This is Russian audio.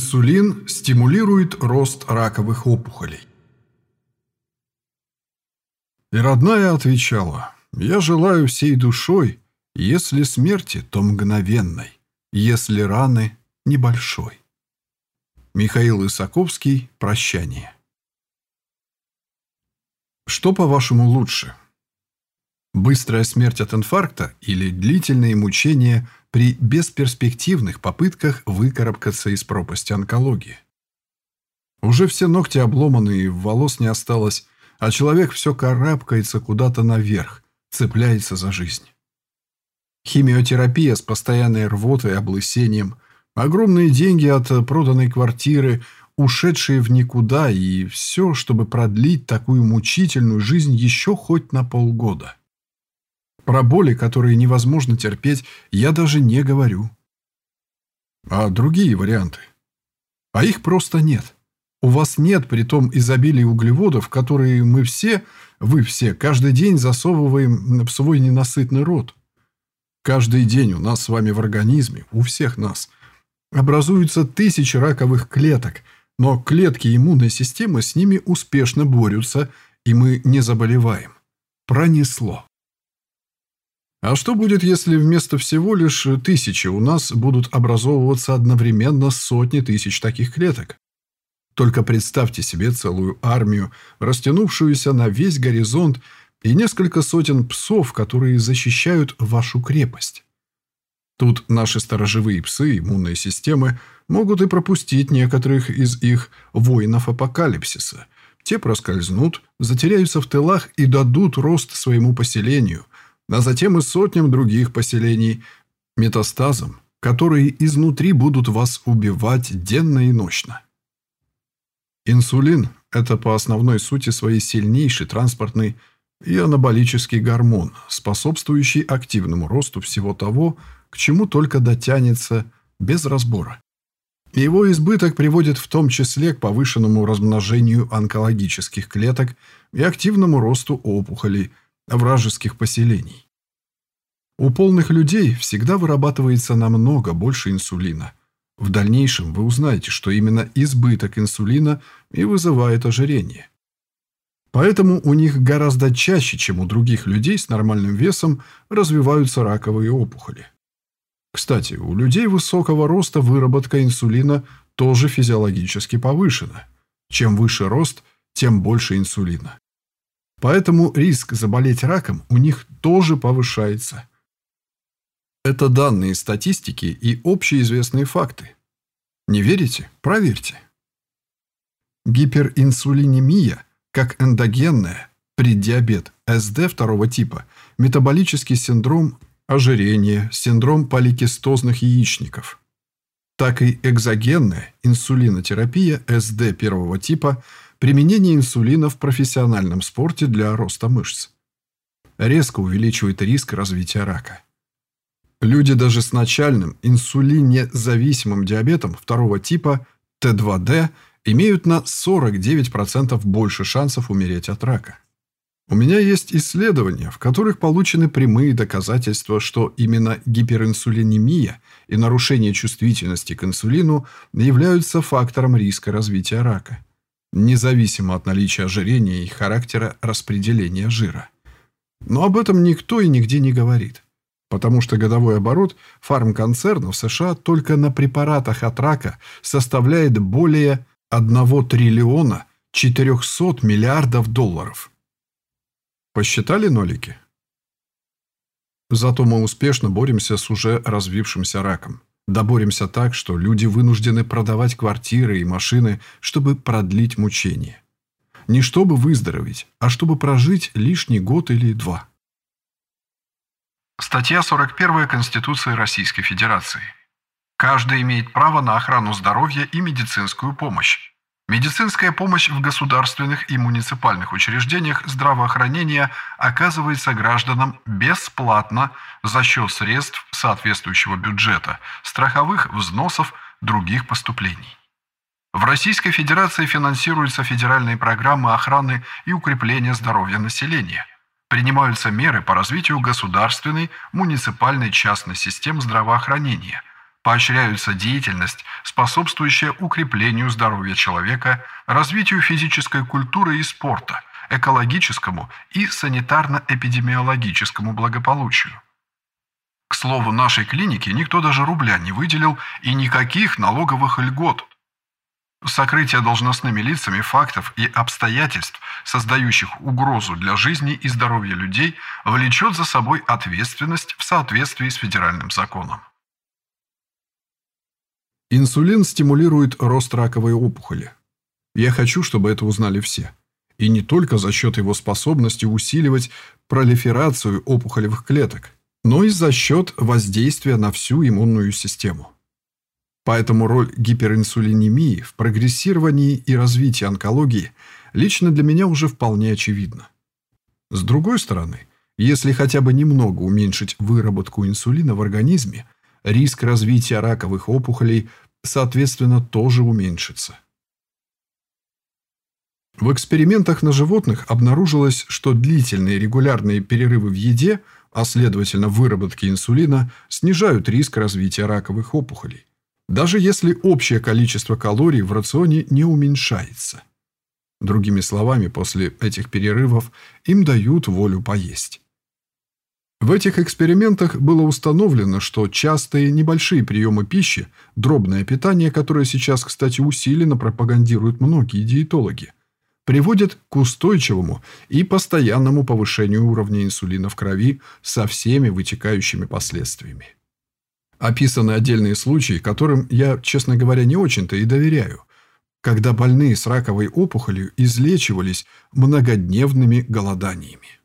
Инсулин стимулирует рост раковых опухолей. И родная отвечала, «Я желаю всей душой, если смерти, то мгновенной, если раны – небольшой». Михаил Исаковский «Прощание». Что, по-вашему, лучше? Быстрая смерть от инфаркта или длительные мучения при бесперспективных попытках выкарабкаться из пропасти онкологии? Уже все ногти обломаны и волос не осталось, а человек все карабкается куда-то наверх, цепляется за жизнь. Химиотерапия с постоянной рвотой и облысением, огромные деньги от проданной квартиры – ушедшие в никуда, и все, чтобы продлить такую мучительную жизнь еще хоть на полгода. Про боли, которые невозможно терпеть, я даже не говорю. А другие варианты? А их просто нет. У вас нет при том изобилия углеводов, которые мы все, вы все, каждый день засовываем в свой ненасытный рот. Каждый день у нас с вами в организме, у всех нас, образуются тысячи раковых клеток – но клетки иммунной системы с ними успешно борются, и мы не заболеваем. Пронесло. А что будет, если вместо всего лишь тысячи у нас будут образовываться одновременно сотни тысяч таких клеток? Только представьте себе целую армию, растянувшуюся на весь горизонт, и несколько сотен псов, которые защищают вашу крепость. Тут наши сторожевые псы иммунной системы могут и пропустить некоторых из их воинов апокалипсиса. Те проскользнут, затеряются в тылах и дадут рост своему поселению, а затем и сотням других поселений, метастазам, которые изнутри будут вас убивать денно и ночно. Инсулин – это по основной сути своей сильнейший транспортный и анаболический гормон, способствующий активному росту всего того, к чему только дотянется без разбора. Его избыток приводит в том числе к повышенному размножению онкологических клеток и активному росту опухолей, вражеских поселений. У полных людей всегда вырабатывается намного больше инсулина. В дальнейшем вы узнаете, что именно избыток инсулина и вызывает ожирение. Поэтому у них гораздо чаще, чем у других людей с нормальным весом, развиваются раковые опухоли. Кстати, у людей высокого роста выработка инсулина тоже физиологически повышена. Чем выше рост, тем больше инсулина. Поэтому риск заболеть раком у них тоже повышается. Это данные статистики и общеизвестные факты. Не верите? Проверьте. Гиперинсулинемия, как эндогенная, преддиабет, СД второго типа, метаболический синдром ожирение, синдром поликистозных яичников, так и экзогенная инсулинотерапия СД первого типа, применение инсулина в профессиональном спорте для роста мышц. Резко увеличивает риск развития рака. Люди даже с начальным инсулинезависимым диабетом второго типа Т2Д имеют на 49% больше шансов умереть от рака. У меня есть исследования, в которых получены прямые доказательства, что именно гиперинсулинемия и нарушение чувствительности к инсулину являются фактором риска развития рака, независимо от наличия ожирения и характера распределения жира. Но об этом никто и нигде не говорит, потому что годовой оборот фармконцернов США только на препаратах от рака составляет более 1 триллиона 400 миллиардов долларов. Посчитали нолики? Зато мы успешно боремся с уже развившимся раком. Доборемся так, что люди вынуждены продавать квартиры и машины, чтобы продлить мучение. Не чтобы выздороветь, а чтобы прожить лишний год или два. Статья 41 Конституции Российской Федерации. Каждый имеет право на охрану здоровья и медицинскую помощь. Медицинская помощь в государственных и муниципальных учреждениях здравоохранения оказывается гражданам бесплатно за счет средств соответствующего бюджета, страховых взносов, других поступлений. В Российской Федерации финансируются федеральные программы охраны и укрепления здоровья населения. Принимаются меры по развитию государственной, муниципальной частной систем здравоохранения. Поощряются деятельность, способствующая укреплению здоровья человека, развитию физической культуры и спорта, экологическому и санитарно-эпидемиологическому благополучию. К слову, нашей клинике никто даже рубля не выделил и никаких налоговых льгот. Сокрытие должностными лицами фактов и обстоятельств, создающих угрозу для жизни и здоровья людей, влечет за собой ответственность в соответствии с федеральным законом. Инсулин стимулирует рост раковой опухоли. Я хочу, чтобы это узнали все. И не только за счет его способности усиливать пролиферацию опухолевых клеток, но и за счет воздействия на всю иммунную систему. Поэтому роль гиперинсулинемии в прогрессировании и развитии онкологии лично для меня уже вполне очевидна. С другой стороны, если хотя бы немного уменьшить выработку инсулина в организме, риск развития раковых опухолей, соответственно, тоже уменьшится. В экспериментах на животных обнаружилось, что длительные регулярные перерывы в еде, а следовательно выработке инсулина, снижают риск развития раковых опухолей, даже если общее количество калорий в рационе не уменьшается. Другими словами, после этих перерывов им дают волю поесть. В этих экспериментах было установлено, что частые небольшие приемы пищи, дробное питание, которое сейчас, кстати, усиленно пропагандируют многие диетологи, приводит к устойчивому и постоянному повышению уровня инсулина в крови со всеми вытекающими последствиями. Описаны отдельные случаи, которым я, честно говоря, не очень-то и доверяю, когда больные с раковой опухолью излечивались многодневными голоданиями.